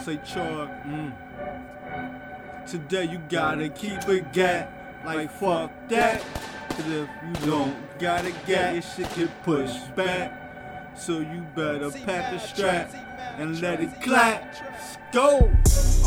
say chart. Mm. Today you gotta keep it gat. Like fuck that. Cause if you don't got it gat, your shit get pushed back. So you better pack a strap and let it clap. Let's go.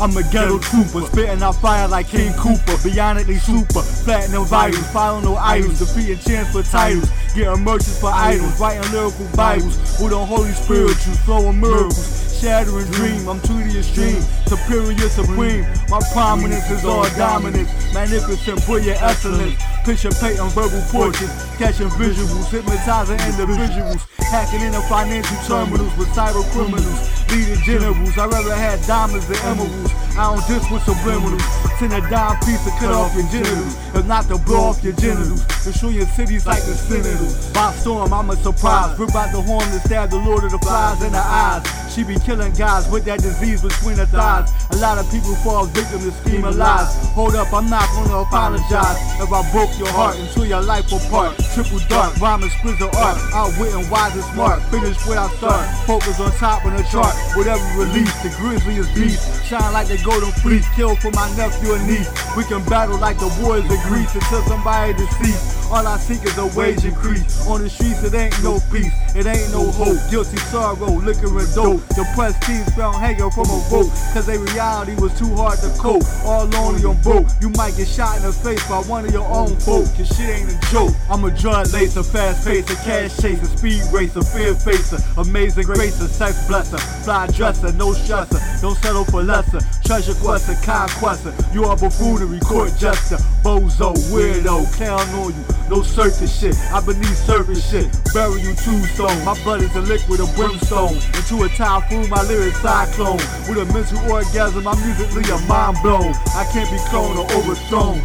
I'm a ghetto trooper, spitting out fire like King Cooper, bionically super, platinum virus, following no idols, defeating chance for titles, getting merchants for idols, writing lyrical Bibles with the Holy Spirituals, flowing miracles, shattering dream. I'm to the extreme, superior, supreme. My prominence is all dominance, magnificent, brilliant excellence. Picture painting verbal portraits, catching visuals, hypnotizing individuals, hacking into financial terminals with cyber criminals, leading generals. I rather had diamonds than emeralds. I don't diss with subliminals. Send a dime piece to cut off your genitals, if not to blow off your genitals. Destroy your cities like the senators. By storm, I'm a surprise. Rip out the horn to stab the Lord of the Flies in the eyes. She be killing guys with that disease between her thighs. A lot of people fall victim to scheme of lies. Hold up, I'm not gonna apologize if I broke your heart until your life apart. Triple dark, rhyming splits of art. And wise and smart. Finish where I start. Focus on top of the chart. Whatever release, the grizzly beast. Shine like the golden fleece. Kill for my nephew and niece. We can battle like the warriors of Greece until somebody deceased. All I seek is a wage increase. On the streets, it ain't no peace. It ain't no hope. Guilty sorrow, liquor and dope. Depressed teens found hanging from a rope. Cause their reality was too hard to cope. All lonely on broke. You might get shot in the face by one of your own folk. Cause shit ain't a joke. I'm a drug lacer, fast pacer, cash chaser, speed racer, fear facer, amazing gracer, sex blesser, fly dresser, no stressor. Don't settle for lesser. Treasure quester, conquester. You are buffoonery, court jester, bozo, weirdo, Count on you. No circus shit, I beneath surface shit. Bury you tombstone. My blood is a liquid of brimstone. Into a typhoon, my lyrics cyclone. With a mental orgasm, I'm musically a mind blown. I can't be cloned or overthrown.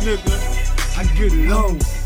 Nigga, I get it on.